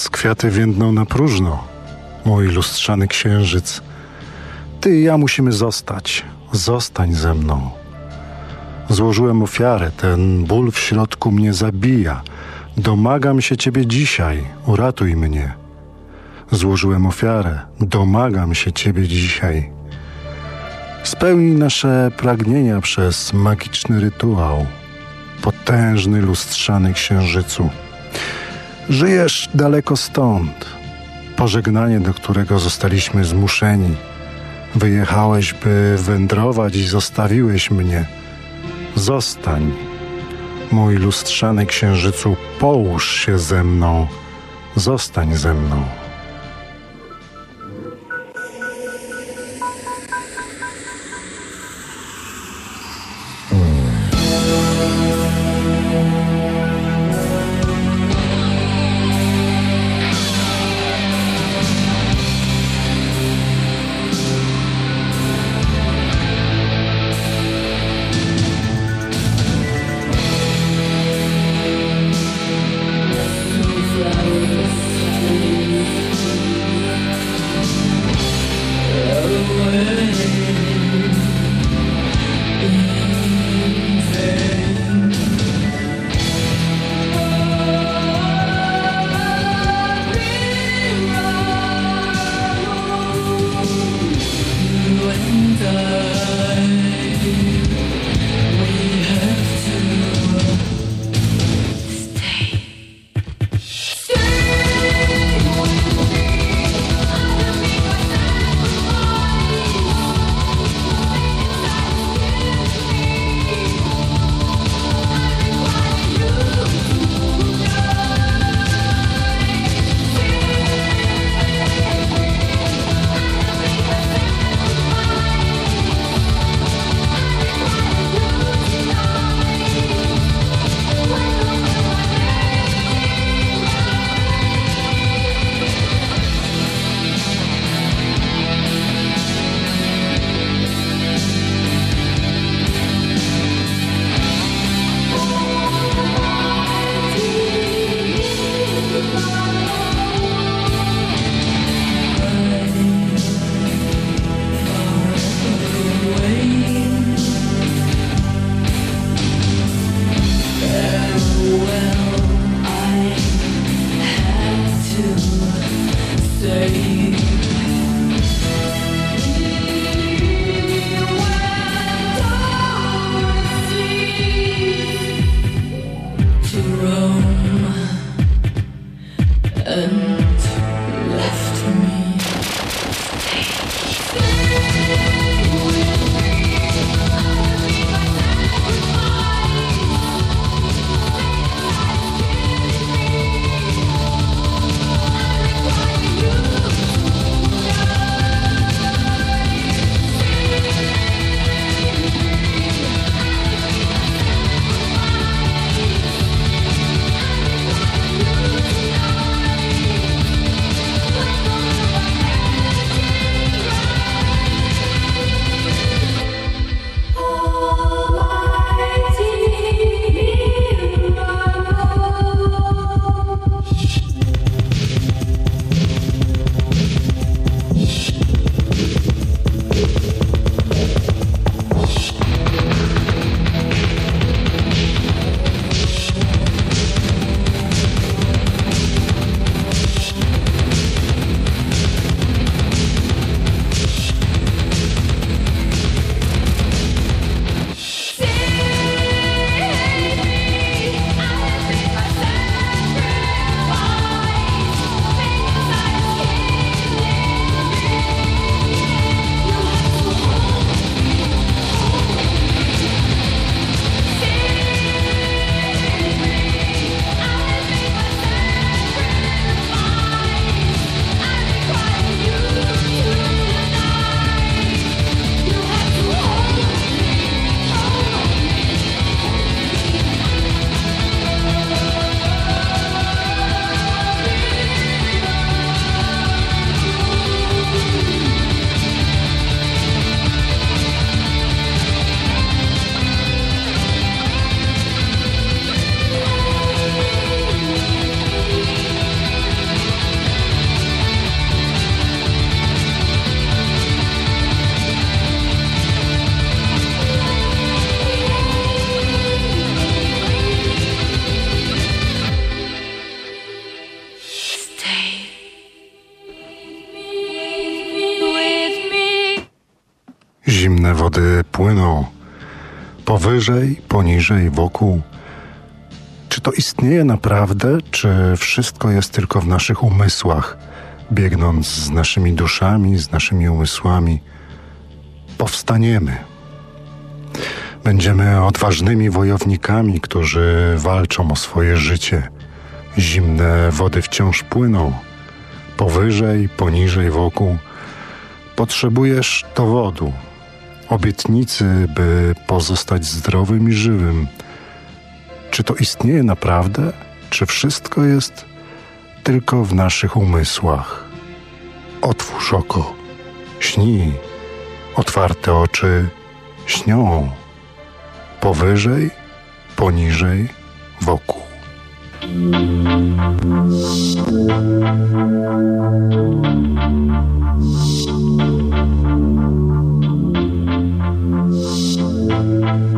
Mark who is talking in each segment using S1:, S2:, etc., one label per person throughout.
S1: Więc kwiaty więdną na próżno, mój lustrzany księżyc. Ty i ja musimy zostać. Zostań ze mną. Złożyłem ofiarę, ten ból w środku mnie zabija. Domagam się ciebie dzisiaj, uratuj mnie. Złożyłem ofiarę, domagam się ciebie dzisiaj. Spełnij nasze pragnienia przez magiczny rytuał, potężny lustrzany księżycu. Żyjesz daleko stąd, pożegnanie, do którego zostaliśmy zmuszeni. Wyjechałeś, by wędrować i zostawiłeś mnie. Zostań, mój lustrzany księżycu, połóż się ze mną, zostań ze mną. Powyżej, poniżej, wokół. Czy to istnieje naprawdę, czy wszystko jest tylko w naszych umysłach, biegnąc z naszymi duszami, z naszymi umysłami? Powstaniemy. Będziemy odważnymi wojownikami, którzy walczą o swoje życie. Zimne wody wciąż płyną, powyżej, poniżej, wokół. Potrzebujesz dowodu, obietnicy, by pozostać zdrowym i żywym. Czy to istnieje naprawdę? Czy wszystko jest tylko w naszych umysłach? Otwórz oko, śnij, otwarte oczy śnią, powyżej, poniżej, wokół.
S2: reality Thank you.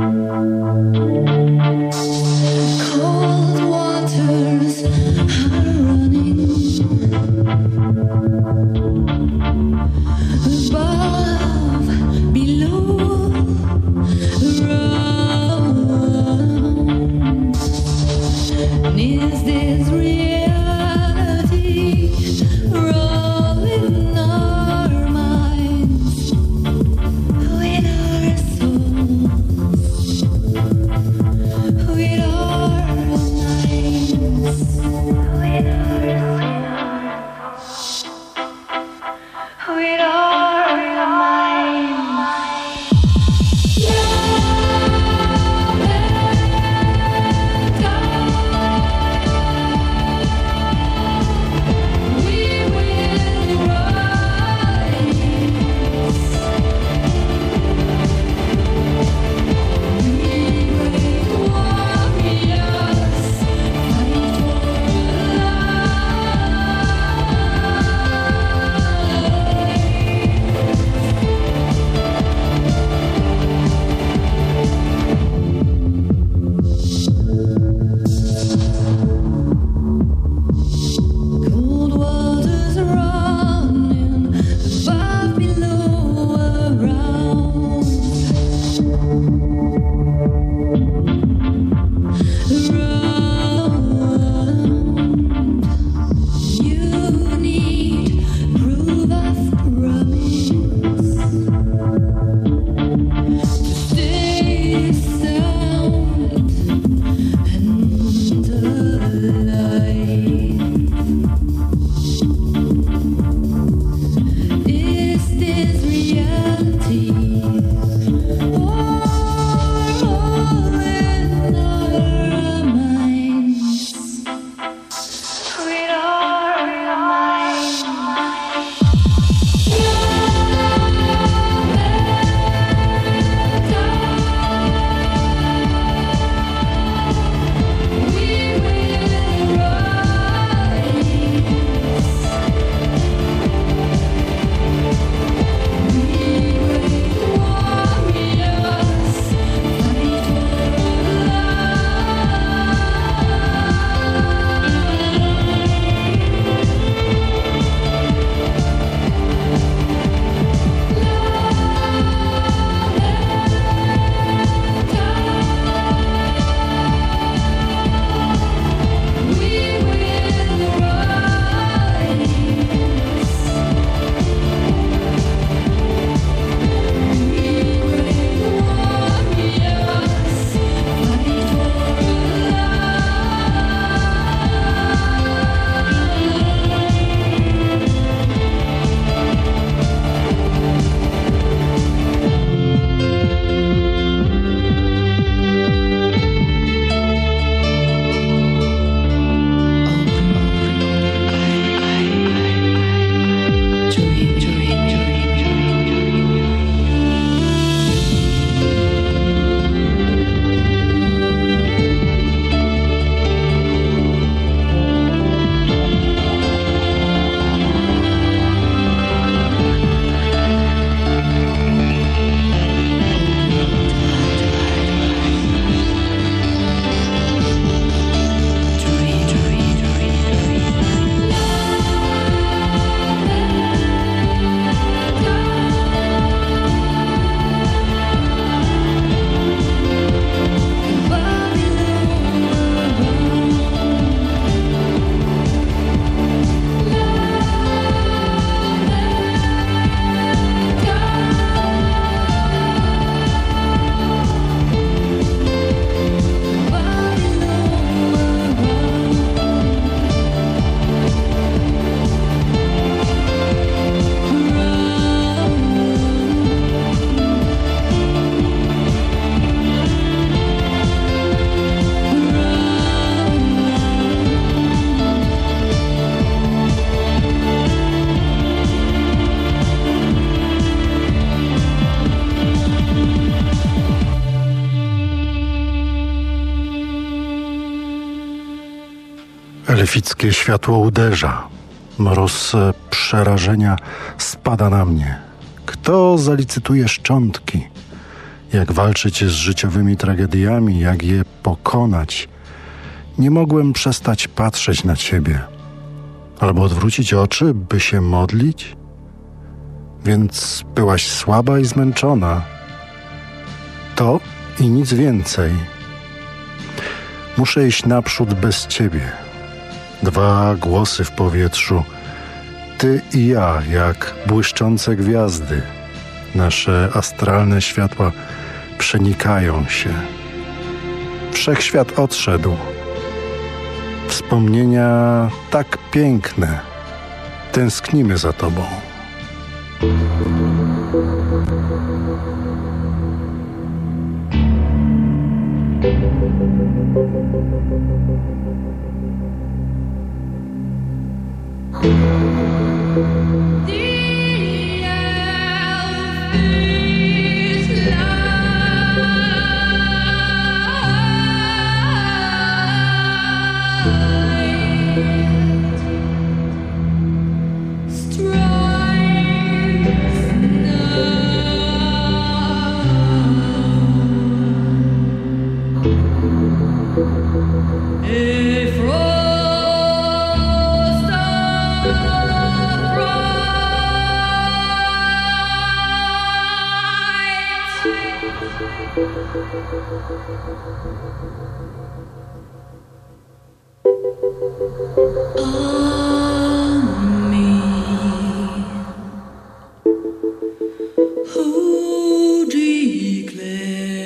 S2: Elfickie światło uderza. Mróz przerażenia spada na mnie. Kto zalicytuje szczątki? Jak walczyć z życiowymi tragediami, jak je pokonać? Nie mogłem przestać patrzeć na ciebie. Albo odwrócić oczy, by się modlić? Więc byłaś słaba i zmęczona. To i nic więcej. Muszę iść naprzód bez ciebie. Dwa głosy w powietrzu. Ty i ja, jak błyszczące gwiazdy. Nasze astralne światła przenikają się. Wszechświat odszedł. Wspomnienia tak piękne. Tęsknimy za Tobą. who declare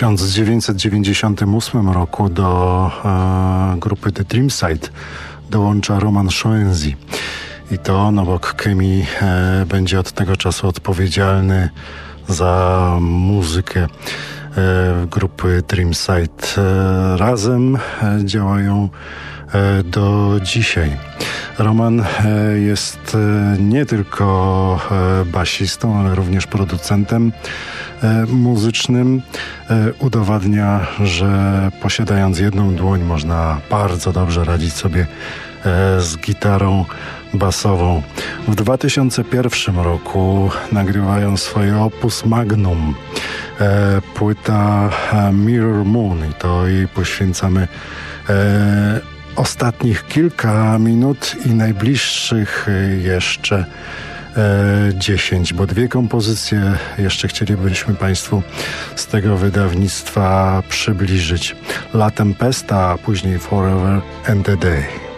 S2: 1998 roku do e, grupy The Dreamside dołącza Roman Schoenzi. I to on obok Kemi e, będzie od tego czasu odpowiedzialny za muzykę e, grupy Dreamside. E, razem e, działają e, do dzisiaj. Roman e, jest nie tylko basistą, ale również producentem muzycznym. Udowadnia, że posiadając jedną dłoń można bardzo dobrze radzić sobie z gitarą basową. W 2001 roku nagrywają swoje opus magnum, e, płyta Mirror Moon i to jej poświęcamy e, ostatnich kilka minut i najbliższych jeszcze e, 10, bo dwie kompozycje jeszcze chcielibyśmy Państwu z tego wydawnictwa przybliżyć. La Tempesta, a później Forever and a Day.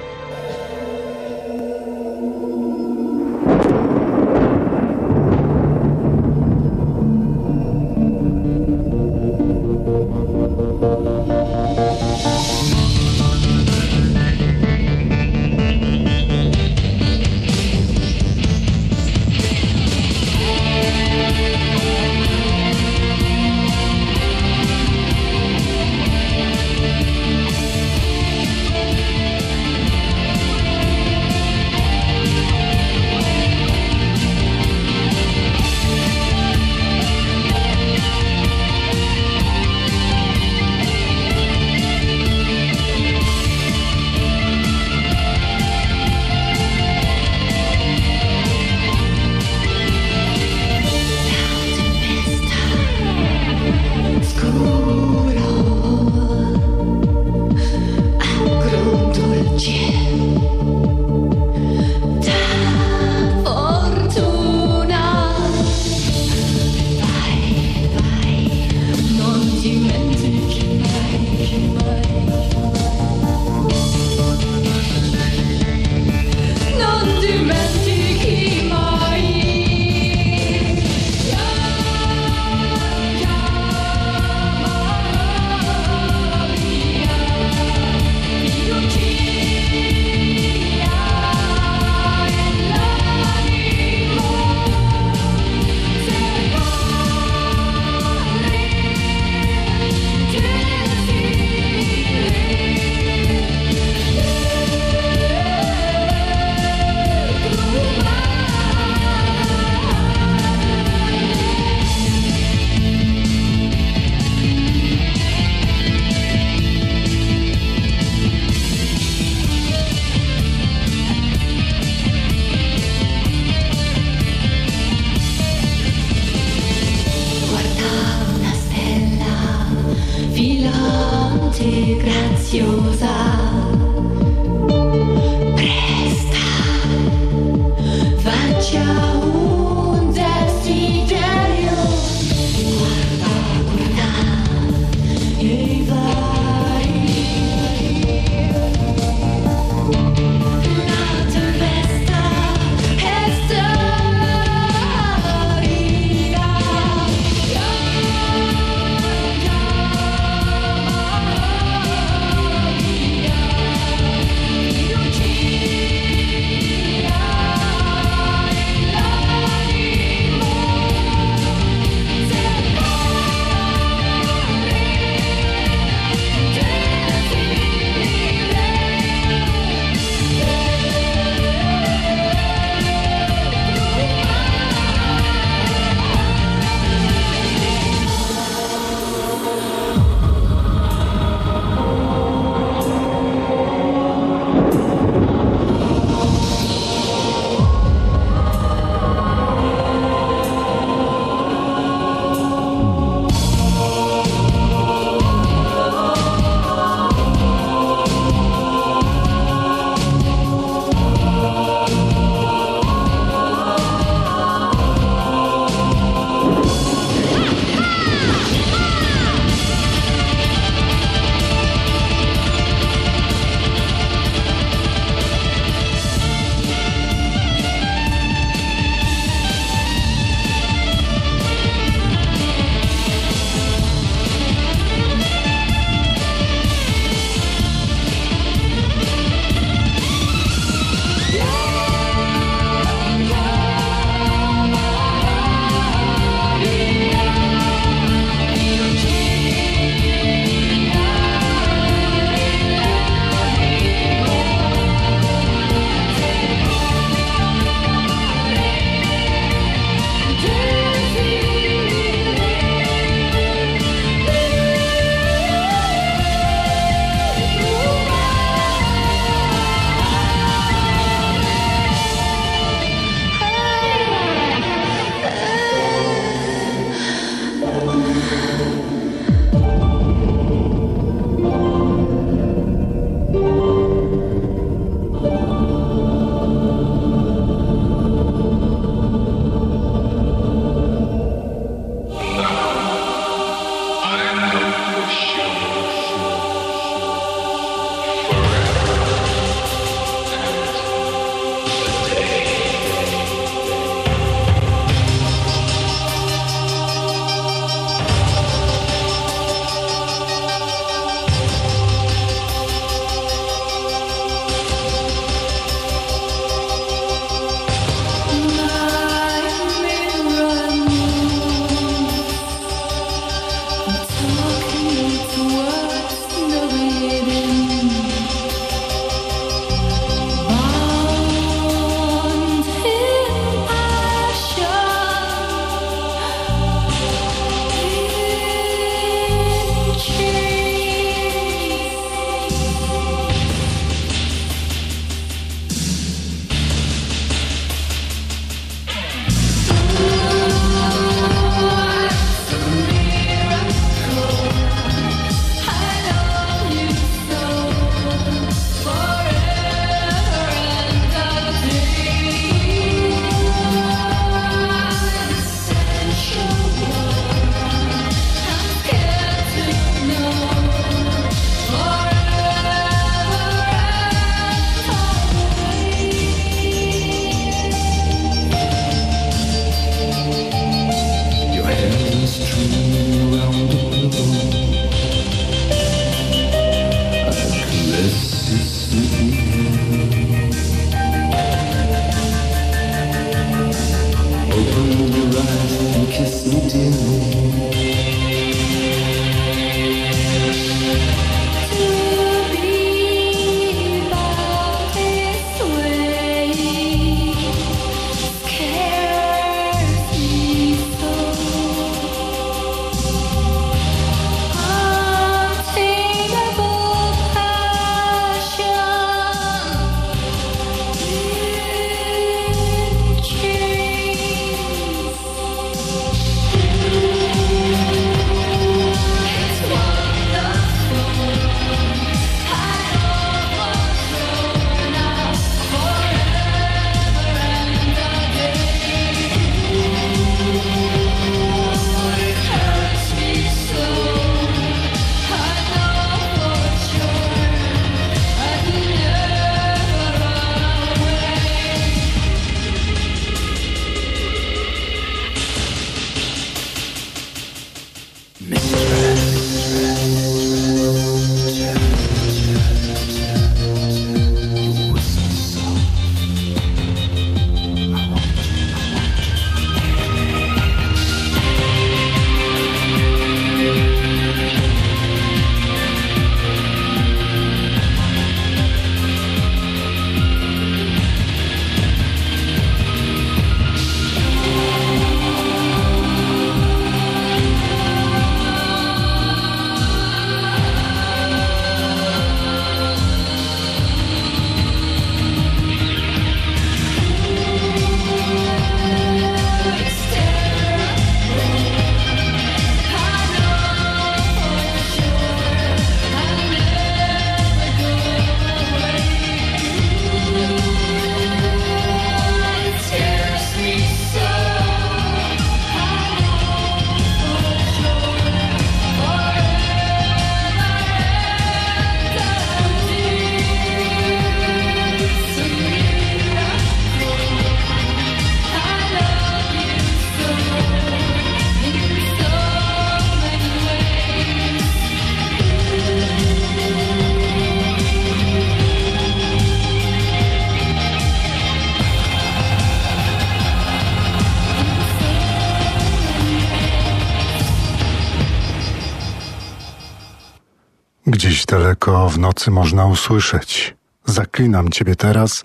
S1: Nocy można usłyszeć. Zaklinam ciebie teraz,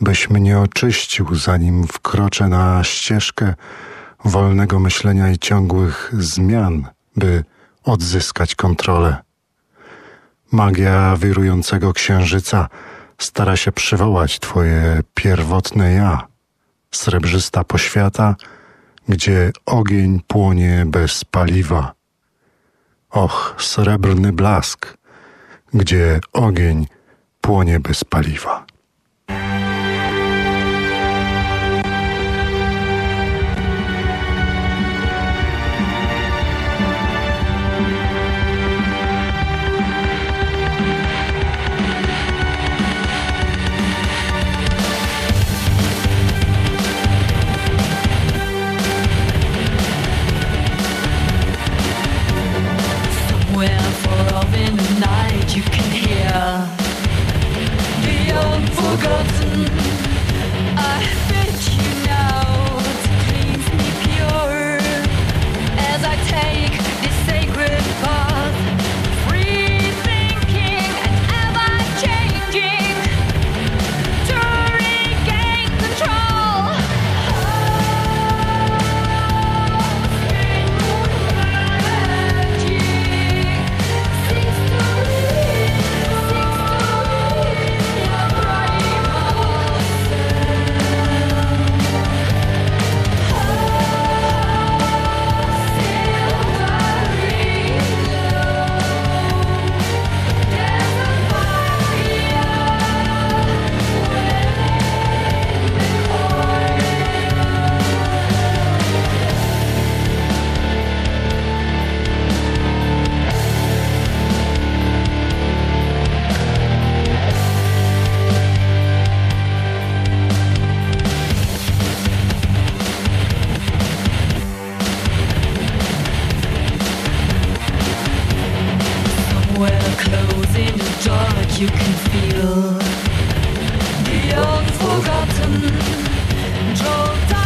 S1: byś mnie oczyścił, zanim wkroczę na ścieżkę wolnego myślenia i ciągłych zmian, by odzyskać kontrolę. Magia wirującego księżyca stara się przywołać twoje pierwotne ja, srebrzysta poświata, gdzie ogień płonie bez paliwa. Och, srebrny blask, gdzie ogień płonie bez paliwa.
S3: Dark, you can feel. The unforgotten.
S2: forgotten, and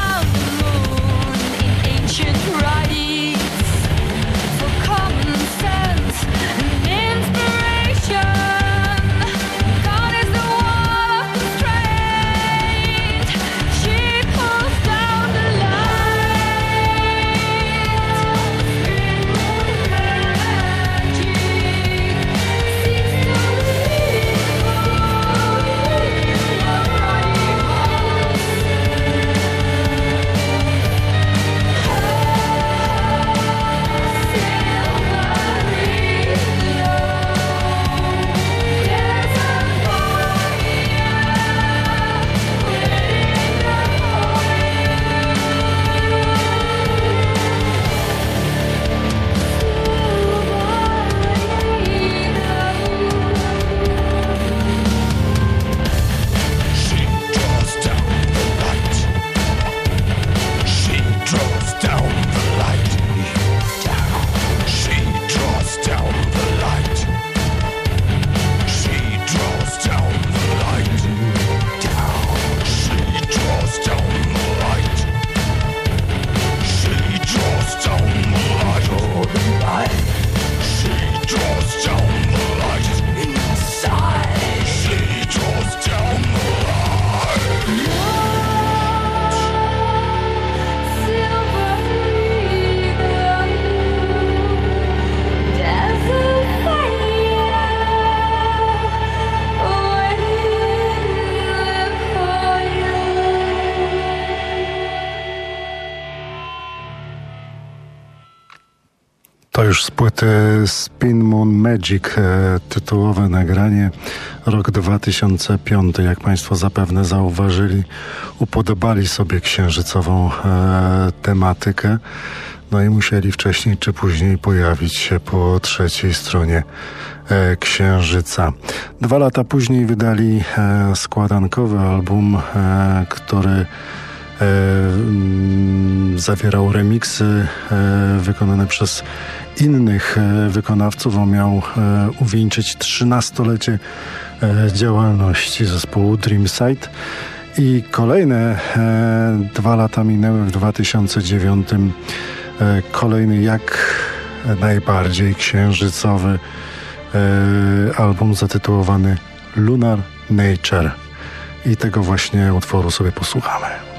S2: już z płyty Spin Moon Magic, e, tytułowe nagranie, rok 2005. Jak Państwo zapewne zauważyli, upodobali sobie księżycową e, tematykę. No i musieli wcześniej czy później pojawić się po trzeciej stronie e, Księżyca. Dwa lata później wydali składankowy album, który zawierał remiksy e, wykonane przez innych e, wykonawców. On miał uwieńczyć 13-lecie działalności zespołu Dreamside. I kolejne dwa lata minęły w 2009. Kolejny jak najbardziej księżycowy album zatytułowany Lunar Nature. I tego właśnie utworu sobie posłuchamy.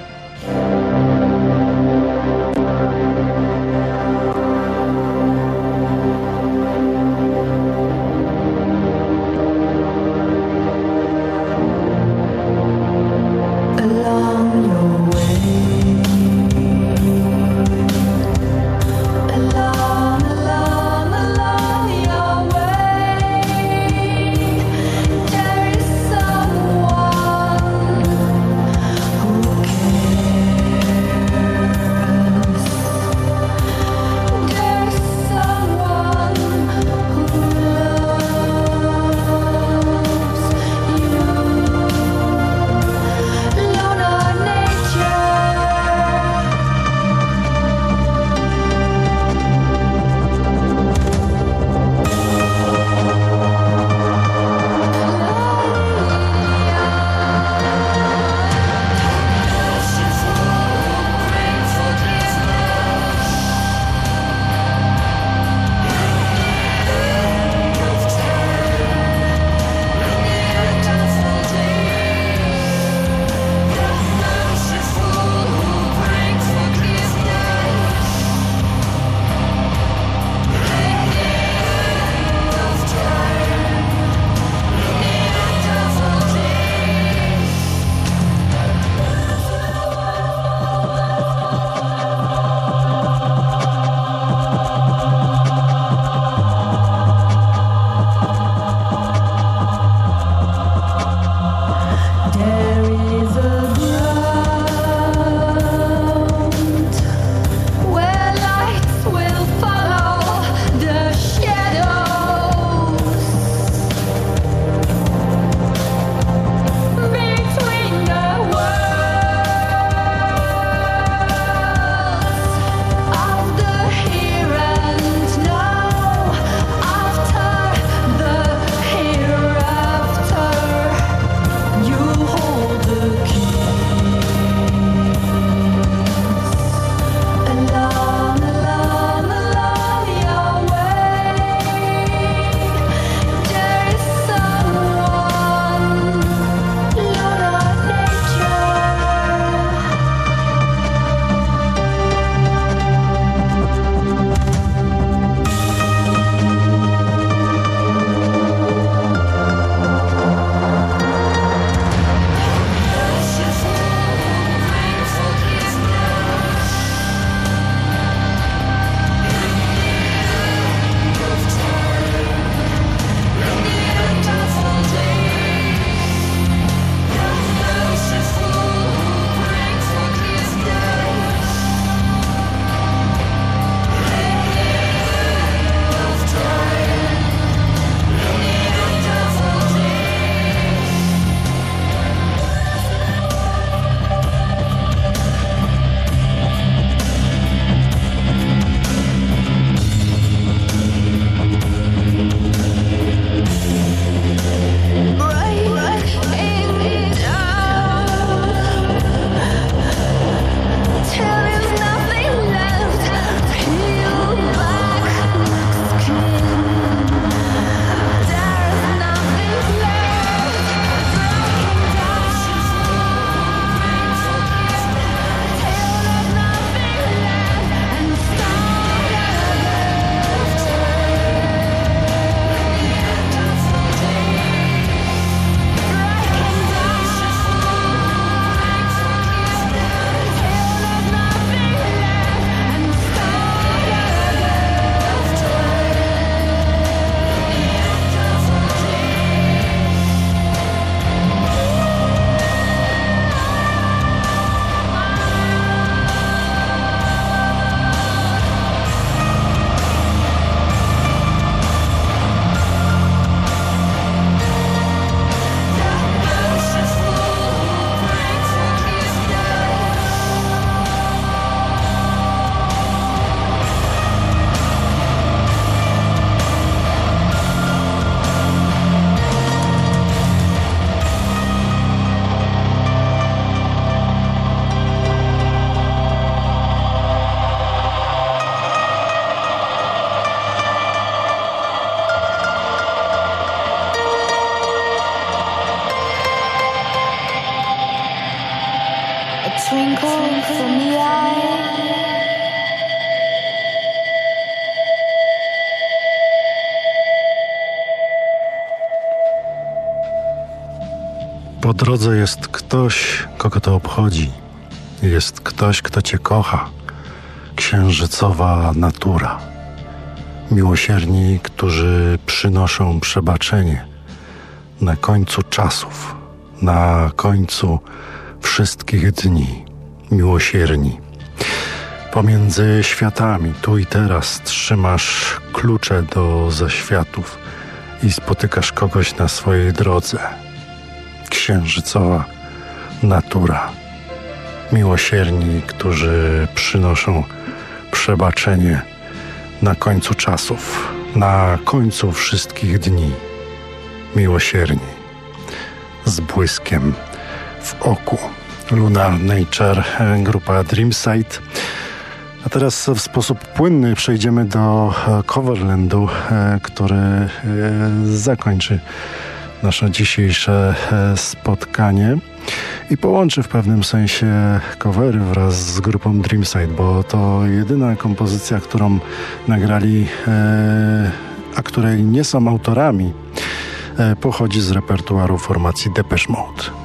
S1: Drodze jest ktoś, kogo to obchodzi. Jest ktoś, kto cię kocha. Księżycowa natura. Miłosierni, którzy przynoszą przebaczenie na końcu czasów, na końcu wszystkich dni. Miłosierni. Pomiędzy światami, tu i teraz, trzymasz klucze do zaświatów i spotykasz kogoś na swojej drodze. Księżycowa natura. Miłosierni, którzy przynoszą przebaczenie na końcu czasów, na końcu wszystkich dni. Miłosierni, z błyskiem w oku. Lunar Nature, grupa Dreamside. A teraz w sposób płynny przejdziemy do Coverlandu, który zakończy nasze dzisiejsze spotkanie i połączy w pewnym sensie covery wraz z grupą Dreamside, bo to jedyna kompozycja, którą nagrali, a której nie są autorami, pochodzi z repertuaru formacji Depeche Mode.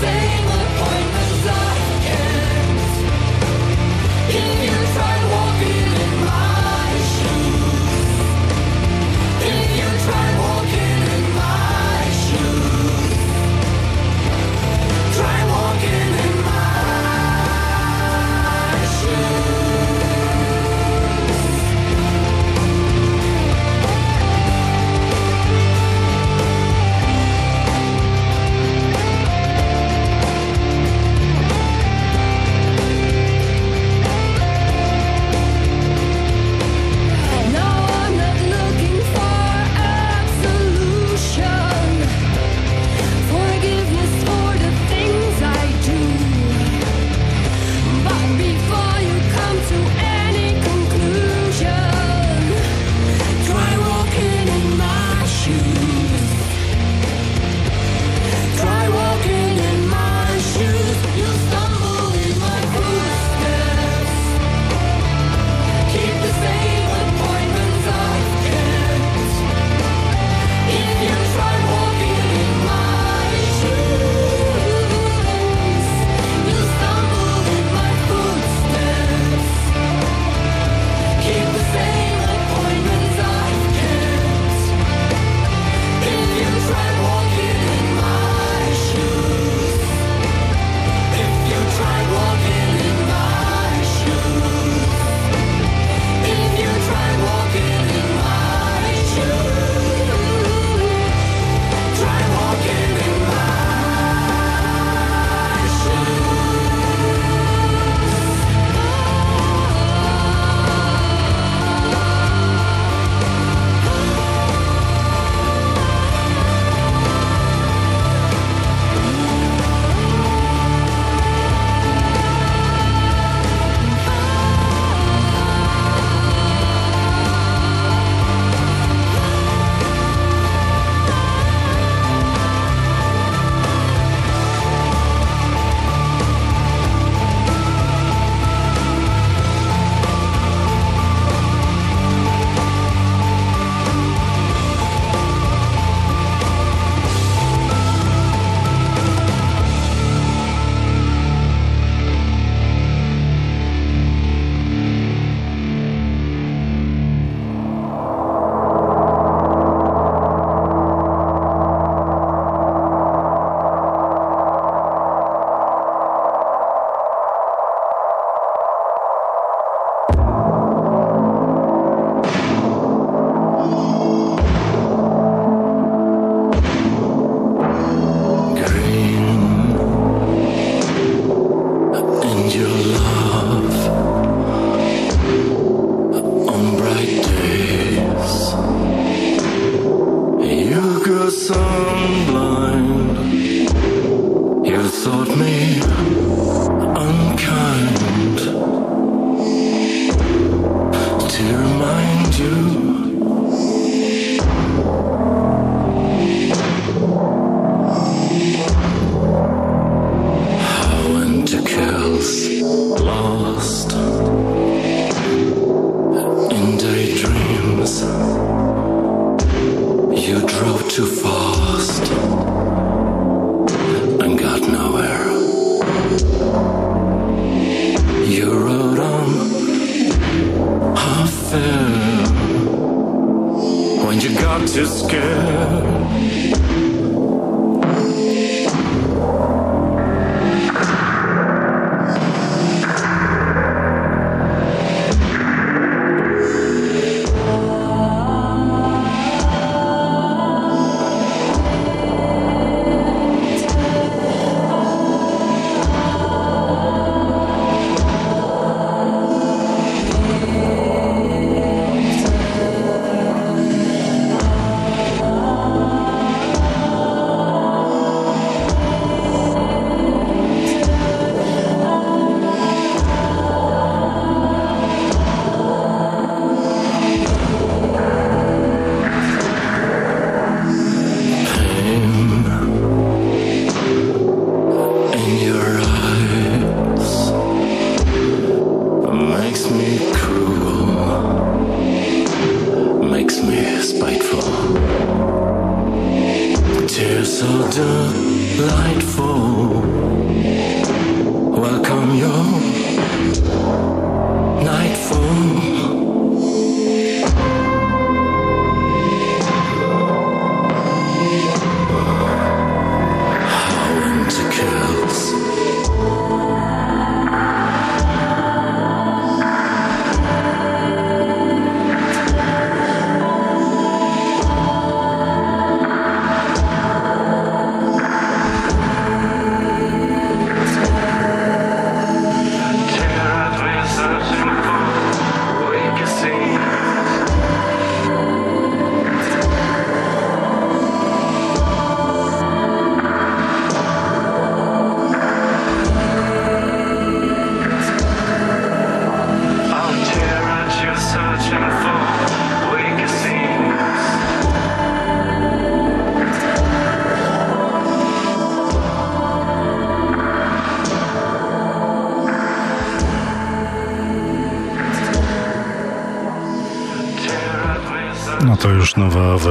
S4: same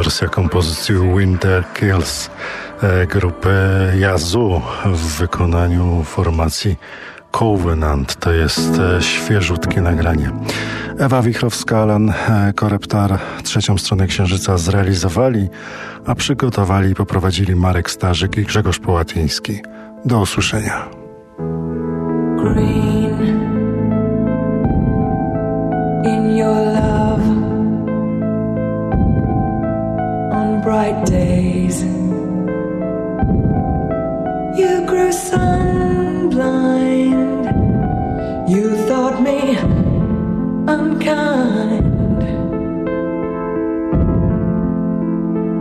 S4: wersja kompozycji Winter Kills e, grupy Yazoo w wykonaniu formacji Covenant. To jest e, świeżutkie nagranie. Ewa Wichrowska, Alan e, Koreptar trzecią stronę Księżyca zrealizowali, a przygotowali i poprowadzili Marek Starzyk i Grzegorz Połatyński. Do usłyszenia. Green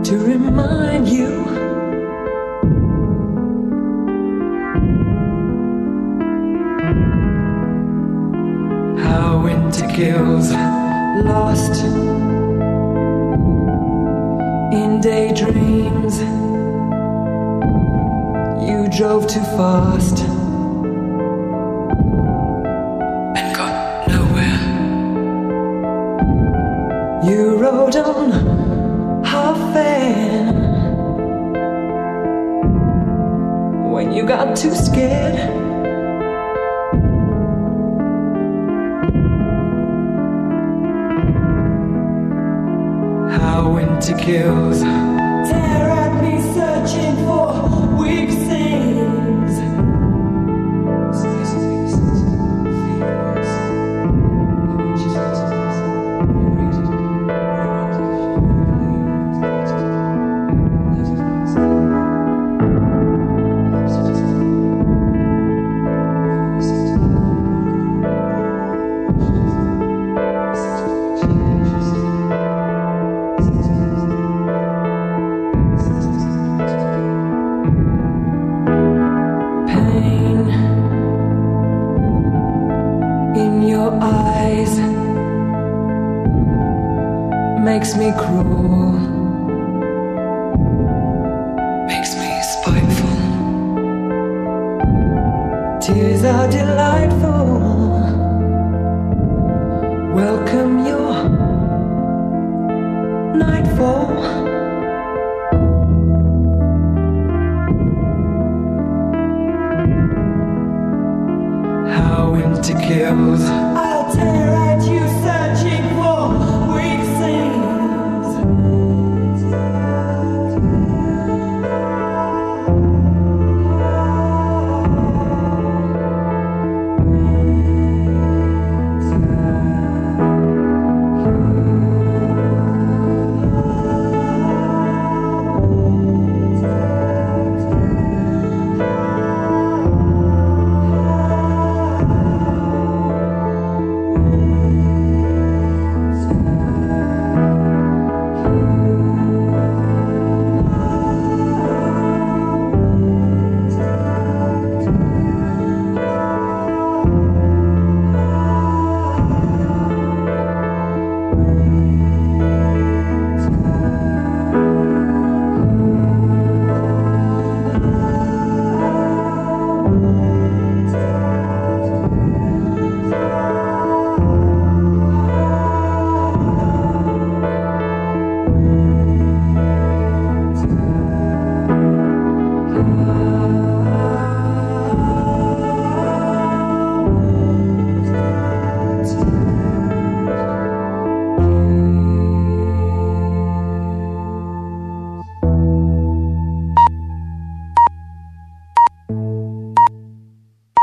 S4: To remind you. How winter kills lost in daydreams. You drove too fast kills.
S2: hills